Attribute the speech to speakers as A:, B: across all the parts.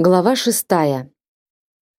A: Глава шестая.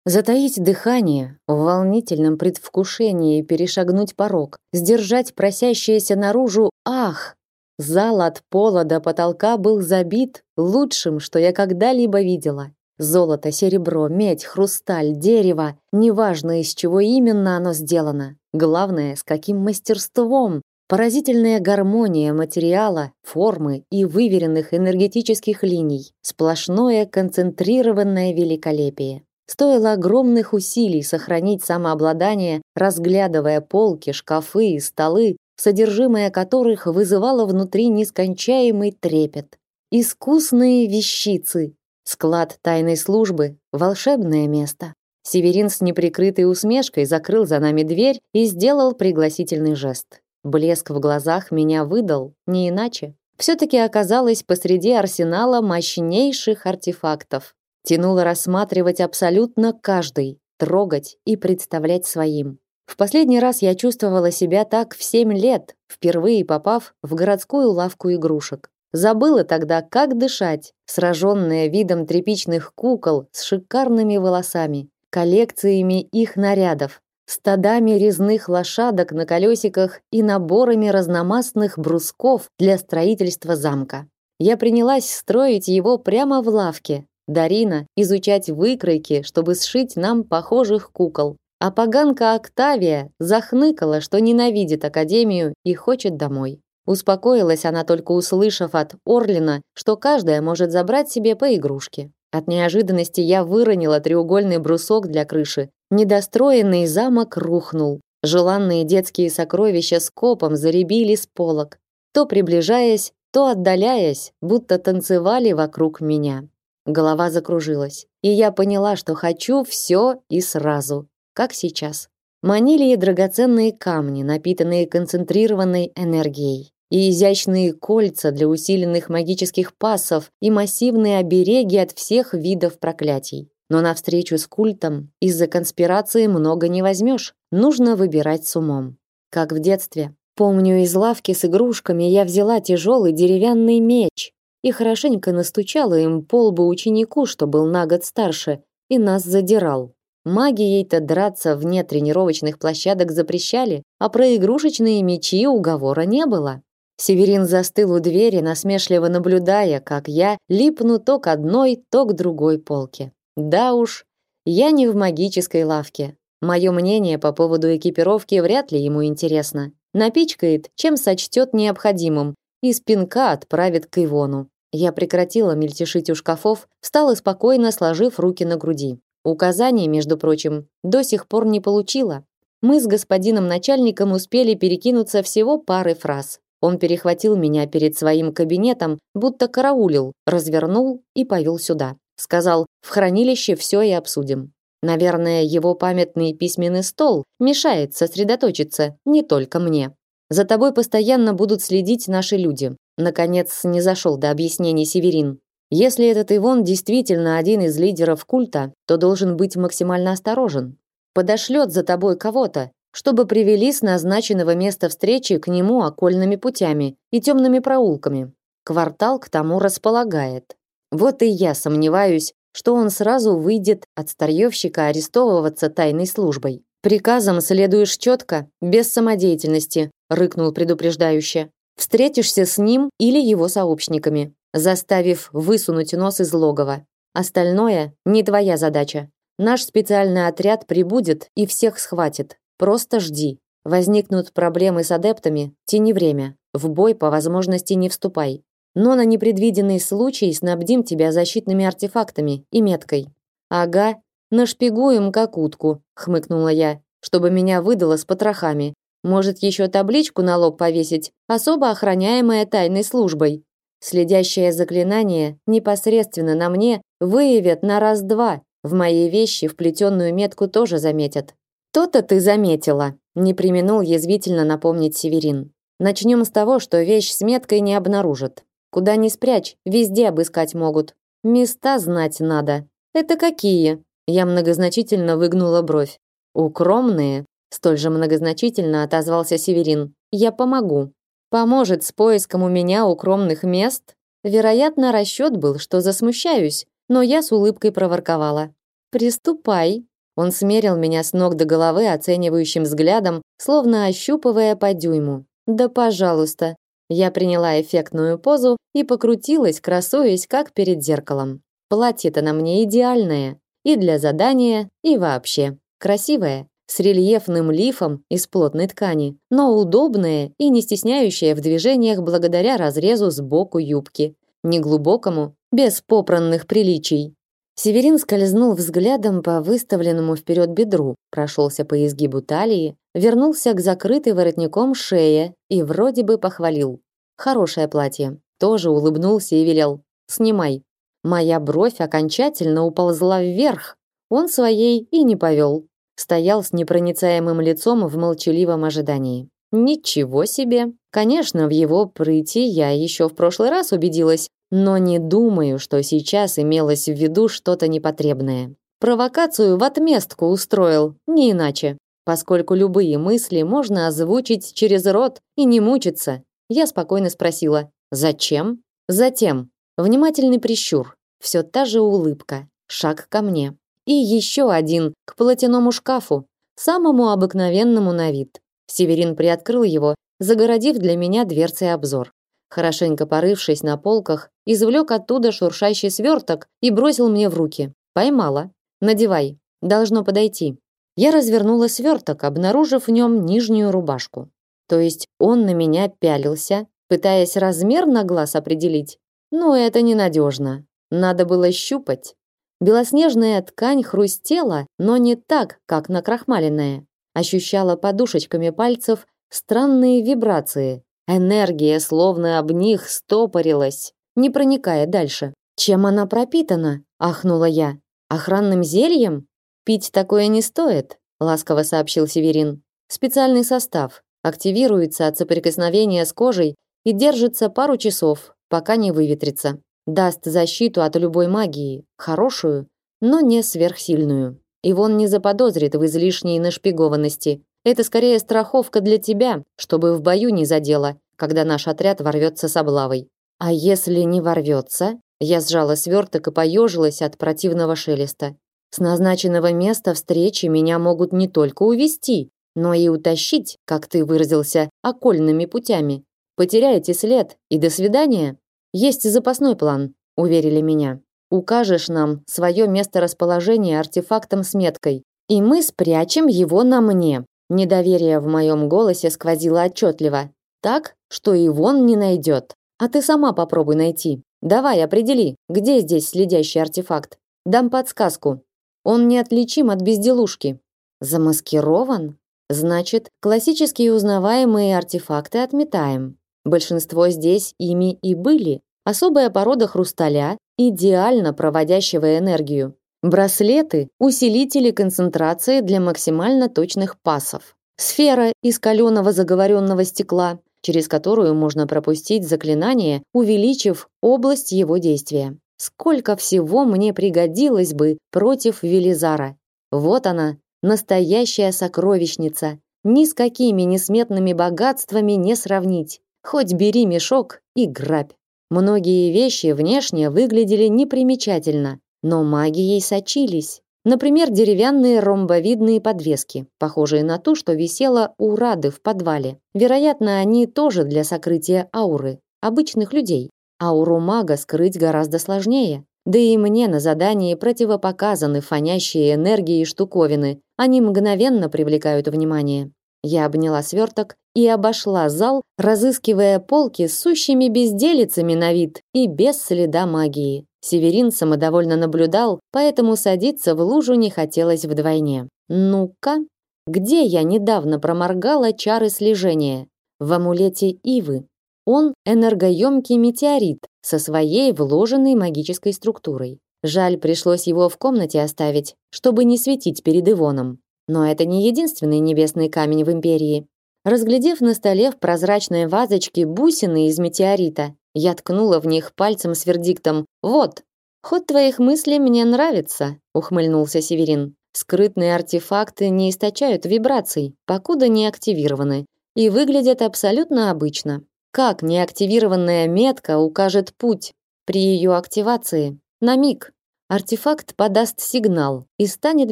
A: Затаить дыхание, в волнительном предвкушении перешагнуть порог, сдержать просящееся наружу «ах!». Зал от пола до потолка был забит лучшим, что я когда-либо видела. Золото, серебро, медь, хрусталь, дерево, неважно из чего именно оно сделано. Главное, с каким мастерством, Поразительная гармония материала, формы и выверенных энергетических линий, сплошное концентрированное великолепие. Стоило огромных усилий сохранить самообладание, разглядывая полки, шкафы и столы, содержимое которых вызывало внутри нескончаемый трепет. Искусные вещицы, склад тайной службы, волшебное место. Северин с неприкрытой усмешкой закрыл за нами дверь и сделал пригласительный жест. Блеск в глазах меня выдал, не иначе. Все-таки оказалось посреди арсенала мощнейших артефактов. Тянуло рассматривать абсолютно каждый, трогать и представлять своим. В последний раз я чувствовала себя так в семь лет, впервые попав в городскую лавку игрушек. Забыла тогда, как дышать, сраженная видом тряпичных кукол с шикарными волосами, коллекциями их нарядов, стадами резных лошадок на колесиках и наборами разномастных брусков для строительства замка. Я принялась строить его прямо в лавке. Дарина изучать выкройки, чтобы сшить нам похожих кукол. А поганка Октавия захныкала, что ненавидит академию и хочет домой. Успокоилась она только услышав от Орлина, что каждая может забрать себе по игрушке. От неожиданности я выронила треугольный брусок для крыши Недостроенный замок рухнул. Желанные детские сокровища скопом заребили с полок, то приближаясь, то отдаляясь, будто танцевали вокруг меня. Голова закружилась, и я поняла, что хочу все и сразу, как сейчас. Манили и драгоценные камни, напитанные концентрированной энергией, и изящные кольца для усиленных магических пассов, и массивные обереги от всех видов проклятий. Но на встречу с культом из-за конспирации много не возьмешь. Нужно выбирать с умом. Как в детстве. Помню, из лавки с игрушками я взяла тяжелый деревянный меч и хорошенько настучала им по лбу ученику, что был на год старше, и нас задирал. Магией-то драться вне тренировочных площадок запрещали, а про игрушечные мечи уговора не было. Северин застыл у двери, насмешливо наблюдая, как я липну то к одной, то к другой полке. Да уж, я не в магической лавке. Мое мнение по поводу экипировки вряд ли ему интересно. Напичкает, чем сочтет необходимым, и спинка отправит к Ивону. Я прекратила мельтешить у шкафов, встала спокойно, сложив руки на груди. Указаний, между прочим, до сих пор не получила. Мы с господином начальником успели перекинуться всего пары фраз. Он перехватил меня перед своим кабинетом, будто караулил, развернул и повел сюда. Сказал, в хранилище все и обсудим. Наверное, его памятный письменный стол мешает сосредоточиться не только мне. За тобой постоянно будут следить наши люди. Наконец, не зашел до объяснений Северин. Если этот Ивон действительно один из лидеров культа, то должен быть максимально осторожен. Подошлет за тобой кого-то, чтобы привели с назначенного места встречи к нему окольными путями и темными проулками. Квартал к тому располагает. Вот и я сомневаюсь, что он сразу выйдет от старьевщика арестовываться тайной службой. Приказом следуешь четко, без самодеятельности, рыкнул предупреждающе. Встретишься с ним или его сообщниками, заставив высунуть нос из логова. Остальное не твоя задача. Наш специальный отряд прибудет и всех схватит. Просто жди. Возникнут проблемы с адептами, тяни время. В бой по возможности не вступай но на непредвиденный случай снабдим тебя защитными артефактами и меткой. Ага, нашпигуем как утку, хмыкнула я, чтобы меня выдало с потрохами. Может, еще табличку на лоб повесить, особо охраняемая тайной службой. Следящее заклинание непосредственно на мне выявят на раз-два. В моей вещи вплетенную метку тоже заметят. То-то ты заметила, не применул язвительно напомнить Северин. Начнем с того, что вещь с меткой не обнаружат. Куда ни спрячь, везде обыскать могут. Места знать надо. Это какие? Я многозначительно выгнула бровь. Укромные, столь же многозначительно отозвался Северин. Я помогу. Поможет с поиском у меня укромных мест? Вероятно, расчет был, что засмущаюсь, но я с улыбкой проворковала. «Приступай». Он смерил меня с ног до головы оценивающим взглядом, словно ощупывая по дюйму. «Да пожалуйста». Я приняла эффектную позу и покрутилась, красуясь, как перед зеркалом. Платье-то на мне идеальное. И для задания, и вообще. Красивое, с рельефным лифом из плотной ткани, но удобное и не стесняющее в движениях благодаря разрезу сбоку юбки. Неглубокому, без попранных приличий. Северин скользнул взглядом по выставленному вперед бедру, прошелся по изгибу талии, вернулся к закрытой воротником шее и вроде бы похвалил. Хорошее платье. Тоже улыбнулся и велел: "Снимай". Моя бровь окончательно уползла вверх. Он своей и не повел. Стоял с непроницаемым лицом в молчаливом ожидании. Ничего себе. Конечно, в его прыти я еще в прошлый раз убедилась, но не думаю, что сейчас имелось в виду что-то непотребное. Провокацию в отместку устроил, не иначе. Поскольку любые мысли можно озвучить через рот и не мучиться, я спокойно спросила: "Зачем?" Затем внимательный прищур, все та же улыбка, шаг ко мне. И еще один к платяному шкафу, самому обыкновенному на вид. Северин приоткрыл его, загородив для меня дверцей обзор. Хорошенько порывшись на полках, извлек оттуда шуршащий сверток и бросил мне в руки. Поймала. Надевай. Должно подойти. Я развернула сверток, обнаружив в нем нижнюю рубашку. То есть он на меня пялился, пытаясь размер на глаз определить. Но это ненадежно. Надо было щупать. Белоснежная ткань хрустела, но не так, как накрахмаленная. Ощущала подушечками пальцев странные вибрации, Энергия словно об них стопорилась, не проникая дальше. Чем она пропитана? ахнула я. Охранным зельем? Пить такое не стоит, ласково сообщил Северин. Специальный состав активируется от соприкосновения с кожей и держится пару часов, пока не выветрится. Даст защиту от любой магии, хорошую, но не сверхсильную. И вон не заподозрит в излишней нашпигованности. Это скорее страховка для тебя, чтобы в бою не задело, когда наш отряд ворвется с облавой. А если не ворвется? Я сжала сверток и поежилась от противного шелеста. С назначенного места встречи меня могут не только увести, но и утащить, как ты выразился, окольными путями. Потеряете след и до свидания. Есть запасной план, уверили меня. Укажешь нам свое месторасположение артефактом с меткой, и мы спрячем его на мне. Недоверие в моем голосе сквозило отчетливо. Так, что и вон не найдет. А ты сама попробуй найти. Давай, определи, где здесь следящий артефакт. Дам подсказку. Он неотличим от безделушки. Замаскирован? Значит, классические узнаваемые артефакты отметаем. Большинство здесь ими и были. Особая порода хрусталя, идеально проводящего энергию. Браслеты – усилители концентрации для максимально точных пасов. Сфера из каленого заговоренного стекла, через которую можно пропустить заклинание, увеличив область его действия. Сколько всего мне пригодилось бы против Велизара. Вот она, настоящая сокровищница. Ни с какими несметными богатствами не сравнить. Хоть бери мешок и грабь. Многие вещи внешне выглядели непримечательно, но магией сочились. Например, деревянные ромбовидные подвески, похожие на ту, что висела у Рады в подвале. Вероятно, они тоже для сокрытия ауры обычных людей. Ауру мага скрыть гораздо сложнее. Да и мне на задании противопоказаны фонящие энергии штуковины. Они мгновенно привлекают внимание. Я обняла сверток и обошла зал, разыскивая полки с сущими безделицами на вид и без следа магии. Северин самодовольно наблюдал, поэтому садиться в лужу не хотелось вдвойне. Ну-ка, где я недавно проморгала чары слежения? В амулете Ивы. Он энергоемкий метеорит со своей вложенной магической структурой. Жаль, пришлось его в комнате оставить, чтобы не светить перед Ивоном. Но это не единственный небесный камень в империи. Разглядев на столе в прозрачной вазочке бусины из метеорита, я ткнула в них пальцем с вердиктом «Вот, ход твоих мыслей мне нравится», ухмыльнулся Северин. Скрытные артефакты не источают вибраций, покуда не активированы, и выглядят абсолютно обычно. Как неактивированная метка укажет путь при ее активации? На миг. Артефакт подаст сигнал и станет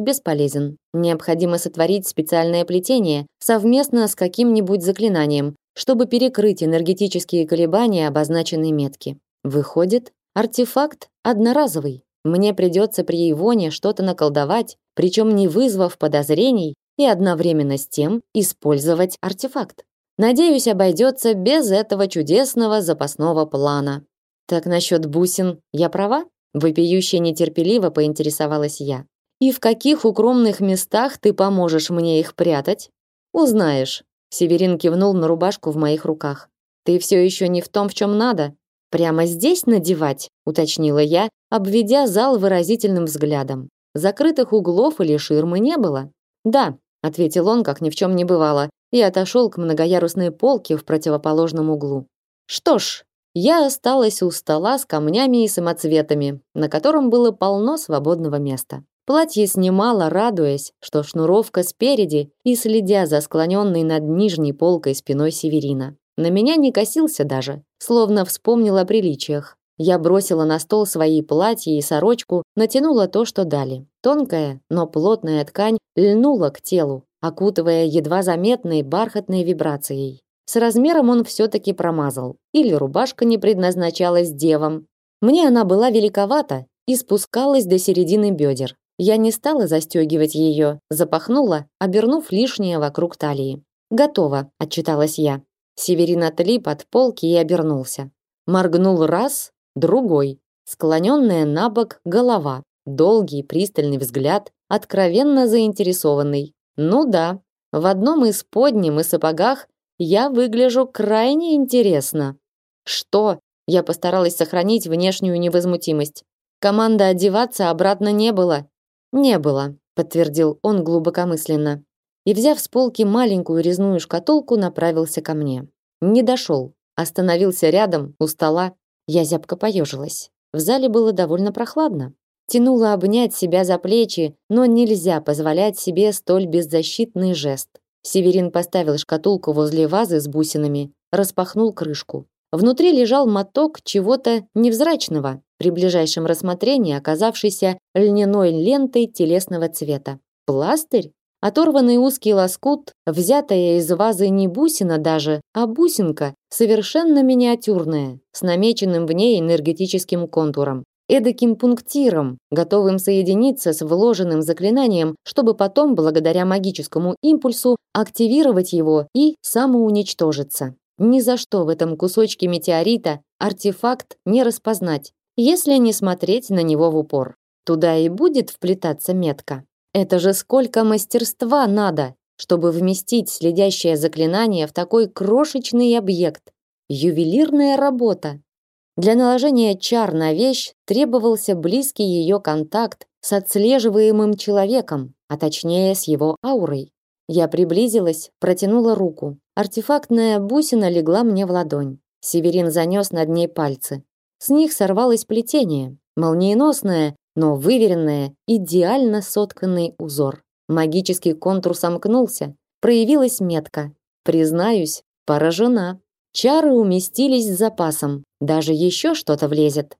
A: бесполезен. Необходимо сотворить специальное плетение совместно с каким-нибудь заклинанием, чтобы перекрыть энергетические колебания обозначенной метки. Выходит, артефакт одноразовый. Мне придется при Ивоне что-то наколдовать, причем не вызвав подозрений, и одновременно с тем использовать артефакт. Надеюсь, обойдется без этого чудесного запасного плана. Так насчет бусин я права? Вопиюще нетерпеливо поинтересовалась я. И в каких укромных местах ты поможешь мне их прятать? Узнаешь. Северин кивнул на рубашку в моих руках. Ты все еще не в том, в чем надо. Прямо здесь надевать, уточнила я, обведя зал выразительным взглядом. Закрытых углов или ширмы не было. Да, ответил он, как ни в чем не бывало, и отошел к многоярусной полке в противоположном углу. Что ж, я осталась у стола с камнями и самоцветами, на котором было полно свободного места. Платье снимала, радуясь, что шнуровка спереди и следя за склоненной над нижней полкой спиной Северина. На меня не косился даже, словно вспомнил о приличиях. Я бросила на стол свои платья и сорочку, натянула то, что дали. Тонкая, но плотная ткань льнула к телу, окутывая едва заметной бархатной вибрацией. С размером он все-таки промазал. Или рубашка не предназначалась девам. Мне она была великовата и спускалась до середины бедер. Я не стала застегивать ее, запахнула, обернув лишнее вокруг талии. «Готово», — отчиталась я. Северин отлип от полки и обернулся. Моргнул раз, другой. Склоненная на бок голова. Долгий пристальный взгляд, откровенно заинтересованный. Ну да, в одном из подним и сапогах я выгляжу крайне интересно. Что? Я постаралась сохранить внешнюю невозмутимость. Команда одеваться обратно не было. Не было, подтвердил он глубокомысленно. И взяв с полки маленькую резную шкатулку, направился ко мне. Не дошел, остановился рядом у стола. Я зябко поежилась. В зале было довольно прохладно. Тянуло обнять себя за плечи, но нельзя позволять себе столь беззащитный жест. Северин поставил шкатулку возле вазы с бусинами, распахнул крышку. Внутри лежал моток чего-то невзрачного, при ближайшем рассмотрении оказавшийся льняной лентой телесного цвета. Пластырь? Оторванный узкий лоскут, взятая из вазы не бусина даже, а бусинка, совершенно миниатюрная, с намеченным в ней энергетическим контуром эдаким пунктиром, готовым соединиться с вложенным заклинанием, чтобы потом, благодаря магическому импульсу, активировать его и самоуничтожиться. Ни за что в этом кусочке метеорита артефакт не распознать, если не смотреть на него в упор. Туда и будет вплетаться метка. Это же сколько мастерства надо, чтобы вместить следящее заклинание в такой крошечный объект. Ювелирная работа. Для наложения чар на вещь требовался близкий ее контакт с отслеживаемым человеком, а точнее с его аурой. Я приблизилась, протянула руку. Артефактная бусина легла мне в ладонь. Северин занес над ней пальцы. С них сорвалось плетение, молниеносное, но выверенное, идеально сотканный узор. Магический контур сомкнулся, проявилась метка. Признаюсь, поражена. Чары уместились с запасом, даже еще что-то влезет.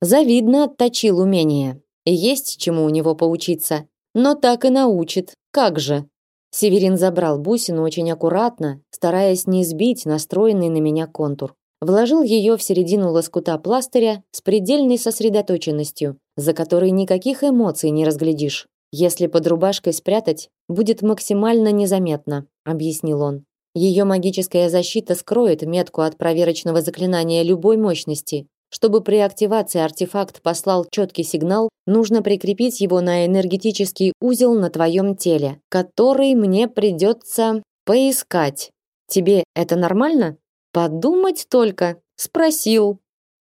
A: Завидно отточил умение. Есть чему у него поучиться. Но так и научит. Как же? Северин забрал бусину очень аккуратно, стараясь не сбить настроенный на меня контур. Вложил ее в середину лоскута пластыря с предельной сосредоточенностью, за которой никаких эмоций не разглядишь. Если под рубашкой спрятать, будет максимально незаметно, объяснил он. Ее магическая защита скроет метку от проверочного заклинания любой мощности. Чтобы при активации артефакт послал четкий сигнал, нужно прикрепить его на энергетический узел на твоем теле, который мне придется поискать. Тебе это нормально? Подумать только. Спросил.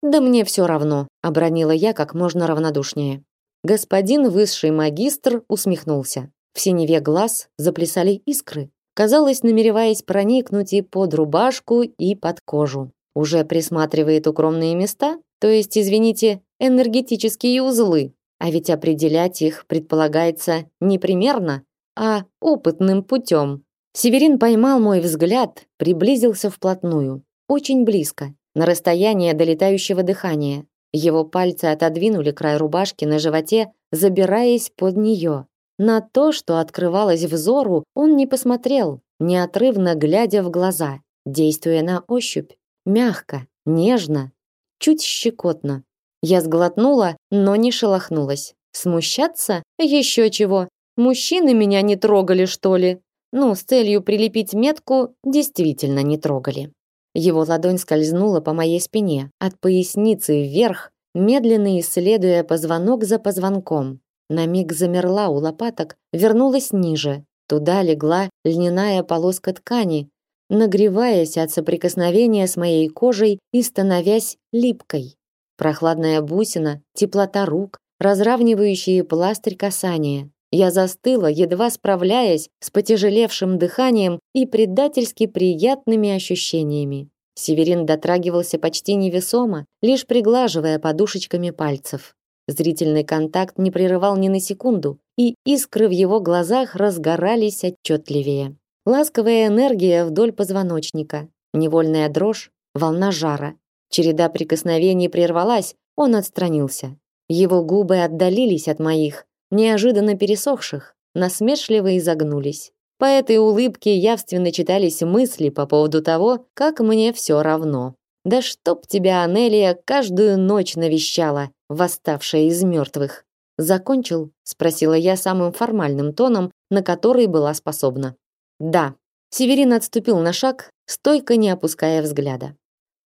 A: Да мне все равно, обронила я как можно равнодушнее. Господин высший магистр усмехнулся. В синеве глаз заплясали искры казалось, намереваясь проникнуть и под рубашку, и под кожу. Уже присматривает укромные места, то есть, извините, энергетические узлы. А ведь определять их предполагается не примерно, а опытным путем. Северин поймал мой взгляд, приблизился вплотную, очень близко, на расстояние долетающего дыхания. Его пальцы отодвинули край рубашки на животе, забираясь под нее. На то, что открывалось взору, он не посмотрел, неотрывно глядя в глаза, действуя на ощупь, мягко, нежно, чуть щекотно. Я сглотнула, но не шелохнулась. Смущаться? Еще чего. Мужчины меня не трогали, что ли? Ну, с целью прилепить метку, действительно не трогали. Его ладонь скользнула по моей спине, от поясницы вверх, медленно исследуя позвонок за позвонком. На миг замерла у лопаток, вернулась ниже. Туда легла льняная полоска ткани, нагреваясь от соприкосновения с моей кожей и становясь липкой. Прохладная бусина, теплота рук, разравнивающие пластырь касания. Я застыла, едва справляясь с потяжелевшим дыханием и предательски приятными ощущениями. Северин дотрагивался почти невесомо, лишь приглаживая подушечками пальцев. Зрительный контакт не прерывал ни на секунду, и искры в его глазах разгорались отчетливее. Ласковая энергия вдоль позвоночника, невольная дрожь, волна жара. Череда прикосновений прервалась, он отстранился. Его губы отдалились от моих, неожиданно пересохших, насмешливо изогнулись. По этой улыбке явственно читались мысли по поводу того, как мне все равно. Да чтоб тебя Анелия каждую ночь навещала, восставшая из мертвых. Закончил? спросила я самым формальным тоном, на который была способна. Да. Северин отступил на шаг, стойко не опуская взгляда.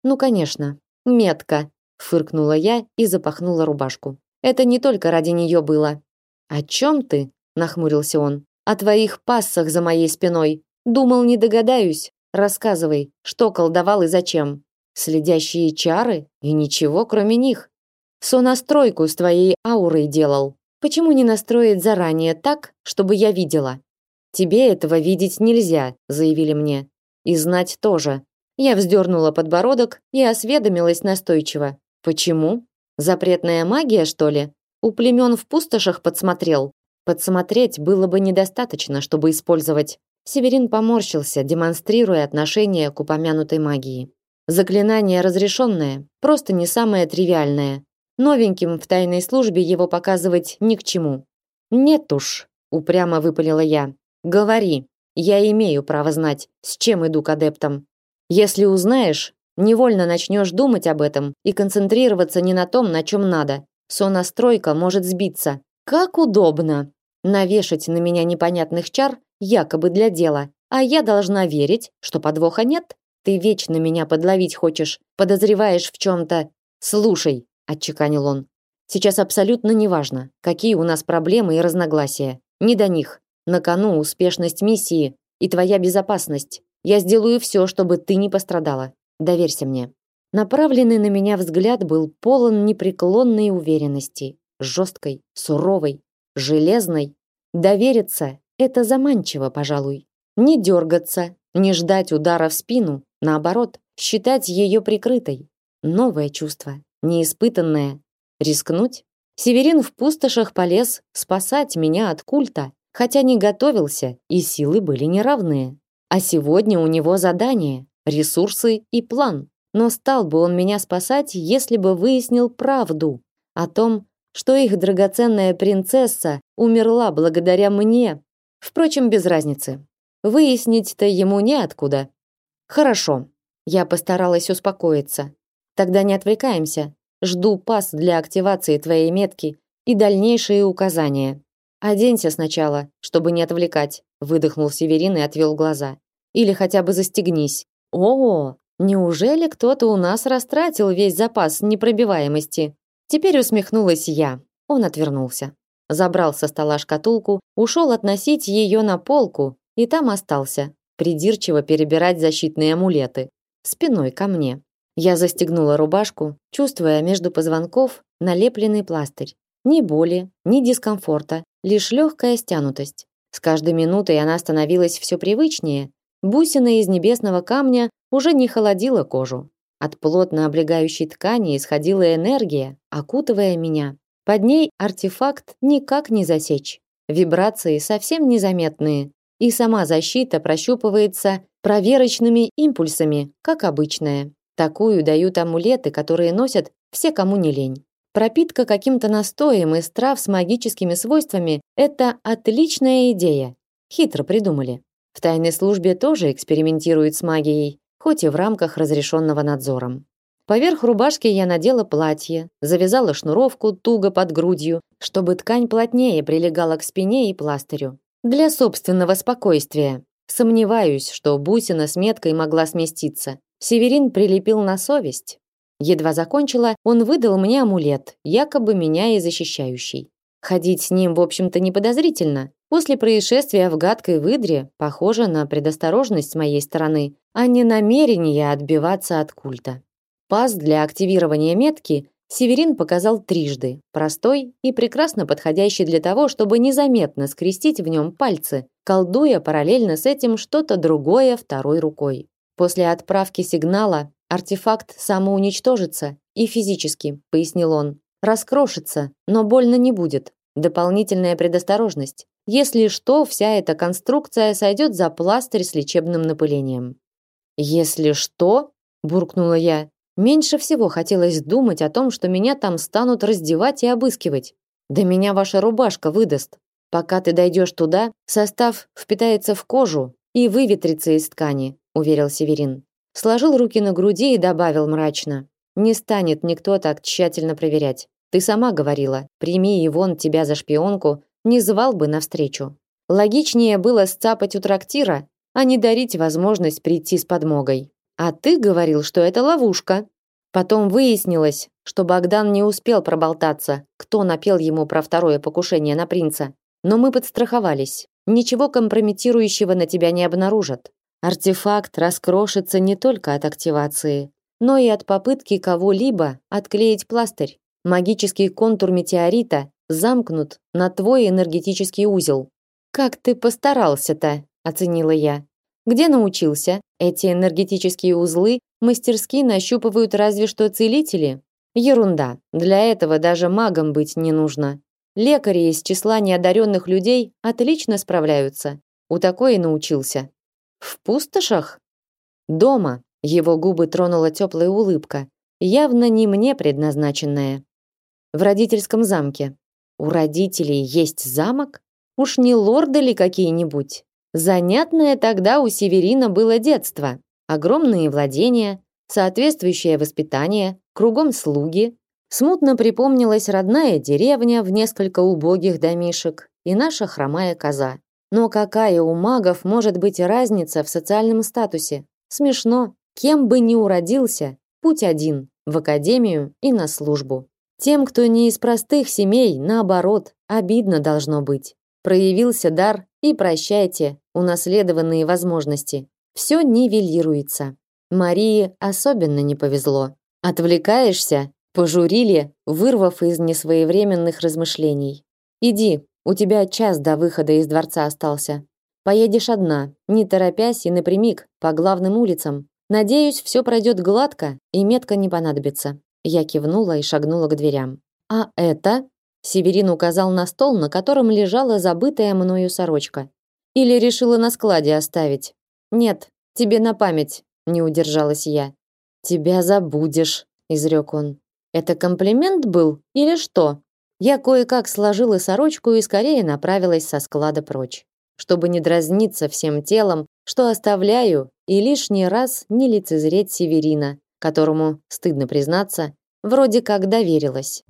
A: Ну, конечно, метка, фыркнула я и запахнула рубашку. Это не только ради нее было. О чем ты? нахмурился он. О твоих пассах за моей спиной. Думал, не догадаюсь. Рассказывай, что колдовал и зачем. Следящие чары и ничего, кроме них. Сонастройку с твоей аурой делал. Почему не настроить заранее так, чтобы я видела? Тебе этого видеть нельзя, заявили мне. И знать тоже. Я вздернула подбородок и осведомилась настойчиво. Почему? Запретная магия, что ли? У племен в пустошах подсмотрел. Подсмотреть было бы недостаточно, чтобы использовать. Северин поморщился, демонстрируя отношение к упомянутой магии. Заклинание разрешенное, просто не самое тривиальное. Новеньким в тайной службе его показывать ни к чему. Нет уж, упрямо выпалила я. Говори. Я имею право знать, с чем иду к адептам. Если узнаешь, невольно начнешь думать об этом и концентрироваться не на том, на чем надо. Сонастройка может сбиться. Как удобно навешать на меня непонятных чар якобы для дела, а я должна верить, что подвоха нет. Ты вечно меня подловить хочешь, подозреваешь в чем то Слушай, отчеканил он. Сейчас абсолютно неважно, какие у нас проблемы и разногласия. Не до них. На кону успешность миссии и твоя безопасность. Я сделаю все, чтобы ты не пострадала. Доверься мне. Направленный на меня взгляд был полон непреклонной уверенности, жесткой, суровой, железной. Довериться это заманчиво, пожалуй. Не дергаться, не ждать удара в спину, наоборот, считать ее прикрытой. Новое чувство, неиспытанное. Рискнуть? Северин в пустошах полез спасать меня от культа, хотя не готовился, и силы были неравные. А сегодня у него задание, ресурсы и план. Но стал бы он меня спасать, если бы выяснил правду о том, что их драгоценная принцесса умерла благодаря мне. Впрочем, без разницы. Выяснить-то ему неоткуда. Хорошо. Я постаралась успокоиться. Тогда не отвлекаемся. Жду пас для активации твоей метки и дальнейшие указания. Оденься сначала, чтобы не отвлекать, выдохнул Северин и отвел глаза. Или хотя бы застегнись. О, неужели кто-то у нас растратил весь запас непробиваемости? Теперь усмехнулась я. Он отвернулся. Забрал со стола шкатулку, ушел относить ее на полку и там остался, придирчиво перебирать защитные амулеты, спиной ко мне. Я застегнула рубашку, чувствуя между позвонков налепленный пластырь. Ни боли, ни дискомфорта, лишь легкая стянутость. С каждой минутой она становилась все привычнее. Бусина из небесного камня уже не холодила кожу. От плотно облегающей ткани исходила энергия, окутывая меня. Под ней артефакт никак не засечь. Вибрации совсем незаметные, и сама защита прощупывается проверочными импульсами, как обычная. Такую дают амулеты, которые носят все, кому не лень. Пропитка каким-то настоем из трав с магическими свойствами – это отличная идея. Хитро придумали. В тайной службе тоже экспериментируют с магией, хоть и в рамках разрешенного надзором. Поверх рубашки я надела платье, завязала шнуровку туго под грудью, чтобы ткань плотнее прилегала к спине и пластырю. Для собственного спокойствия. Сомневаюсь, что бусина с меткой могла сместиться. Северин прилепил на совесть. Едва закончила, он выдал мне амулет, якобы меня и защищающий. Ходить с ним, в общем-то, не подозрительно. После происшествия в гадкой выдре похоже на предосторожность с моей стороны, а не намерение отбиваться от культа. Паз для активирования метки Северин показал трижды, простой и прекрасно подходящий для того, чтобы незаметно скрестить в нем пальцы, колдуя параллельно с этим что-то другое второй рукой. После отправки сигнала артефакт самоуничтожится и физически, пояснил он. Раскрошится, но больно не будет. Дополнительная предосторожность. Если что, вся эта конструкция сойдет за пластырь с лечебным напылением. Если что, буркнула я. Меньше всего хотелось думать о том, что меня там станут раздевать и обыскивать. Да меня ваша рубашка выдаст. Пока ты дойдешь туда, состав впитается в кожу и выветрится из ткани, уверил Северин. Сложил руки на груди и добавил мрачно: не станет никто так тщательно проверять. Ты сама говорила, прими и вон тебя за шпионку, не звал бы навстречу. Логичнее было сцапать у трактира, а не дарить возможность прийти с подмогой. А ты говорил, что это ловушка. Потом выяснилось, что Богдан не успел проболтаться, кто напел ему про второе покушение на принца. Но мы подстраховались. Ничего компрометирующего на тебя не обнаружат. Артефакт раскрошится не только от активации, но и от попытки кого-либо отклеить пластырь. Магический контур метеорита замкнут на твой энергетический узел. Как ты постарался-то, оценила я. Где научился? Эти энергетические узлы мастерски нащупывают разве что целители. Ерунда. Для этого даже магом быть не нужно. Лекари из числа неодаренных людей отлично справляются. У такой и научился. В пустошах? Дома. Его губы тронула теплая улыбка, явно не мне предназначенная. В родительском замке. У родителей есть замок? Уж не лорды ли какие-нибудь? Занятное тогда у Северина было детство. Огромные владения, соответствующее воспитание, кругом слуги, Смутно припомнилась родная деревня в несколько убогих домишек и наша хромая коза. Но какая у магов может быть разница в социальном статусе? Смешно. Кем бы ни уродился, путь один – в академию и на службу. Тем, кто не из простых семей, наоборот, обидно должно быть. Проявился дар и прощайте, унаследованные возможности. Все нивелируется. Марии особенно не повезло. Отвлекаешься Пожурили, вырвав из несвоевременных размышлений. Иди, у тебя час до выхода из дворца остался. Поедешь одна, не торопясь и напрямик по главным улицам. Надеюсь, все пройдет гладко и метка не понадобится. Я кивнула и шагнула к дверям. А это? Северин указал на стол, на котором лежала забытая мною сорочка. Или решила на складе оставить? Нет, тебе на память, не удержалась я. Тебя забудешь, изрек он. Это комплимент был или что? Я кое-как сложила сорочку и скорее направилась со склада прочь, чтобы не дразниться всем телом, что оставляю и лишний раз не лицезреть Северина, которому, стыдно признаться, вроде как доверилась.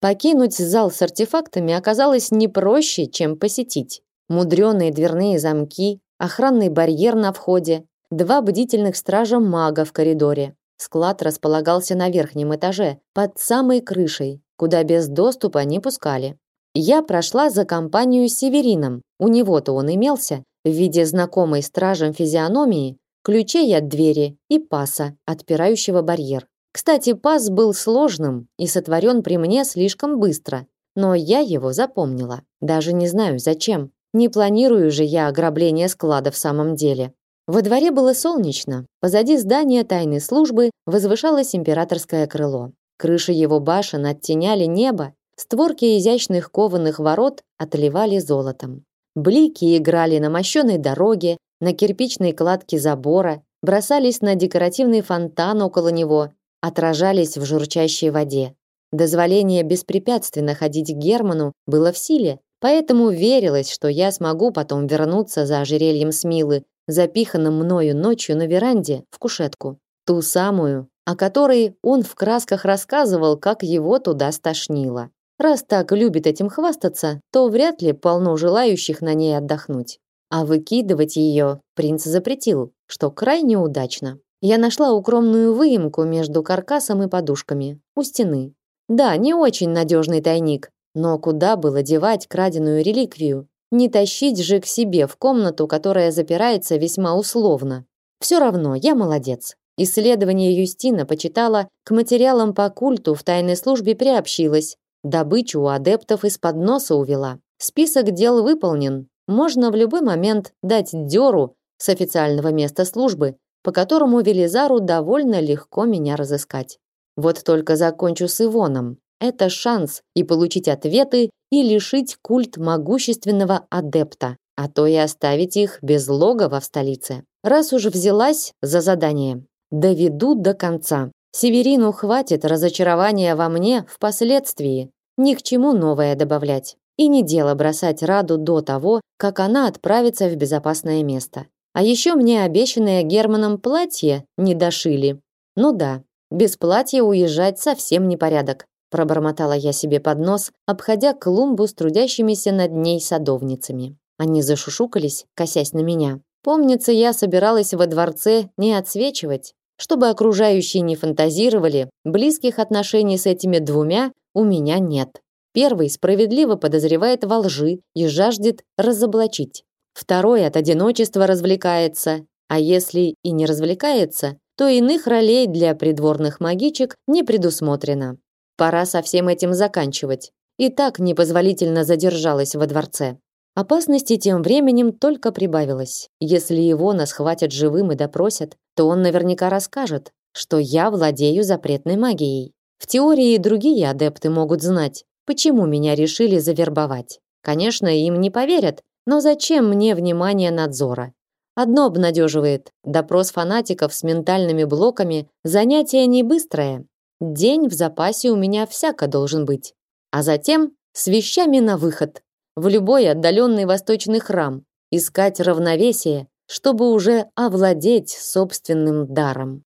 A: Покинуть зал с артефактами оказалось не проще, чем посетить мудреные дверные замки, охранный барьер на входе, два бдительных стража мага в коридоре. Склад располагался на верхнем этаже, под самой крышей, куда без доступа не пускали. Я прошла за компанию с Северином. У него-то он имелся в виде знакомой стражем физиономии, ключей от двери и паса, отпирающего барьер. Кстати, пас был сложным и сотворен при мне слишком быстро, но я его запомнила. Даже не знаю зачем. Не планирую же я ограбление склада в самом деле. Во дворе было солнечно. Позади здания тайной службы возвышалось императорское крыло. Крыши его башен оттеняли небо, створки изящных кованых ворот отливали золотом. Блики играли на мощенной дороге, на кирпичной кладке забора, бросались на декоративный фонтан около него, отражались в журчащей воде. Дозволение беспрепятственно ходить к Герману было в силе, поэтому верилось, что я смогу потом вернуться за ожерельем Смилы, запиханным мною ночью на веранде в кушетку. Ту самую, о которой он в красках рассказывал, как его туда стошнило. Раз так любит этим хвастаться, то вряд ли полно желающих на ней отдохнуть. А выкидывать ее принц запретил, что крайне удачно. Я нашла укромную выемку между каркасом и подушками у стены. Да, не очень надежный тайник, но куда было девать краденую реликвию? Не тащить же к себе в комнату, которая запирается весьма условно. Все равно, я молодец. Исследование Юстина почитала, к материалам по культу в тайной службе приобщилась, добычу у адептов из-под носа увела. Список дел выполнен. Можно в любой момент дать дёру с официального места службы, по которому Велизару довольно легко меня разыскать. Вот только закончу с Ивоном. Это шанс и получить ответы, и лишить культ могущественного адепта, а то и оставить их без логова в столице. Раз уж взялась за задание, доведу до конца. Северину хватит разочарования во мне впоследствии. Ни к чему новое добавлять. И не дело бросать Раду до того, как она отправится в безопасное место. А еще мне обещанное Германом платье не дошили. Ну да, без платья уезжать совсем не порядок, пробормотала я себе под нос, обходя клумбу с трудящимися над ней садовницами. Они зашушукались, косясь на меня. Помнится, я собиралась во дворце не отсвечивать, чтобы окружающие не фантазировали, близких отношений с этими двумя у меня нет. Первый справедливо подозревает во лжи и жаждет разоблачить. Второй от одиночества развлекается, а если и не развлекается, то иных ролей для придворных магичек не предусмотрено. Пора со всем этим заканчивать. И так непозволительно задержалась во дворце. Опасности тем временем только прибавилось. Если его нас схватят живым и допросят, то он наверняка расскажет, что я владею запретной магией. В теории другие адепты могут знать, почему меня решили завербовать. Конечно, им не поверят, но зачем мне внимание надзора? Одно обнадеживает. Допрос фанатиков с ментальными блоками – занятие не быстрое. День в запасе у меня всяко должен быть. А затем с вещами на выход в любой отдаленный восточный храм, искать равновесие, чтобы уже овладеть собственным даром.